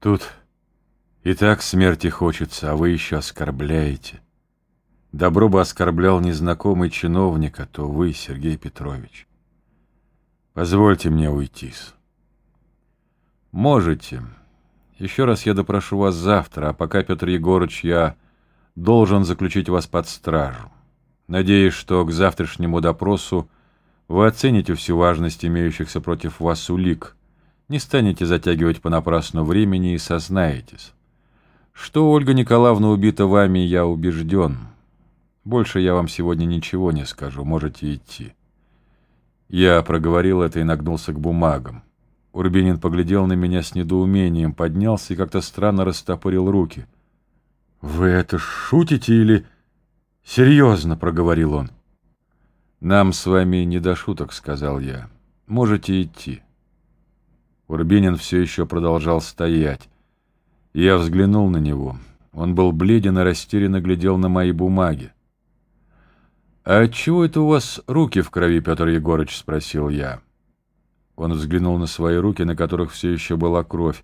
Тут и так смерти хочется, а вы еще оскорбляете. Добро бы оскорблял незнакомый чиновник, а то вы, Сергей Петрович. Позвольте мне уйти. -с. Можете. Еще раз я допрошу вас завтра, а пока, Петр Егорыч, я должен заключить вас под стражу. Надеюсь, что к завтрашнему допросу вы оцените всю важность имеющихся против вас улик, не станете затягивать понапрасну времени и сознаетесь. Что Ольга Николаевна убита вами, я убежден. Больше я вам сегодня ничего не скажу, можете идти. Я проговорил это и нагнулся к бумагам. Урбинин поглядел на меня с недоумением, поднялся и как-то странно растопырил руки. «Вы это шутите или...» «Серьезно», — проговорил он. «Нам с вами не до шуток», — сказал я. «Можете идти». Урбинин все еще продолжал стоять. Я взглянул на него. Он был бледен и растерянно глядел на мои бумаги. «А чего это у вас руки в крови, Петр Егорыч?» — спросил я. Он взглянул на свои руки, на которых все еще была кровь,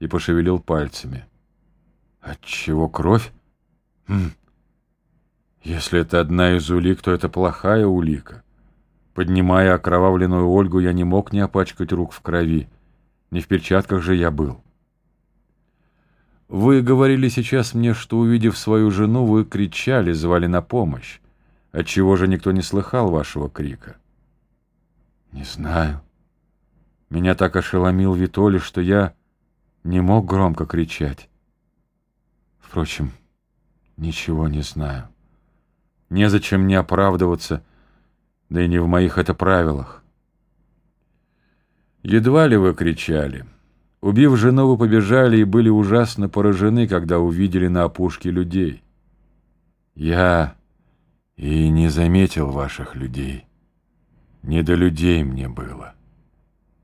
и пошевелил пальцами. «Отчего кровь? Хм. Если это одна из улик, то это плохая улика. Поднимая окровавленную Ольгу, я не мог не опачкать рук в крови. Не в перчатках же я был». «Вы говорили сейчас мне, что, увидев свою жену, вы кричали, звали на помощь. Отчего же никто не слыхал вашего крика? Не знаю. Меня так ошеломил Витоли, что я не мог громко кричать. Впрочем, ничего не знаю. Незачем мне оправдываться, да и не в моих это правилах. Едва ли вы кричали. Убив жену, вы побежали и были ужасно поражены, когда увидели на опушке людей. Я и не заметил ваших людей. Не до людей мне было.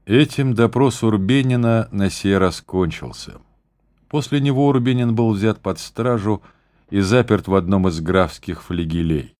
Этим допрос Урбенина на сей раз кончился. После него Урбенин был взят под стражу и заперт в одном из графских флигелей.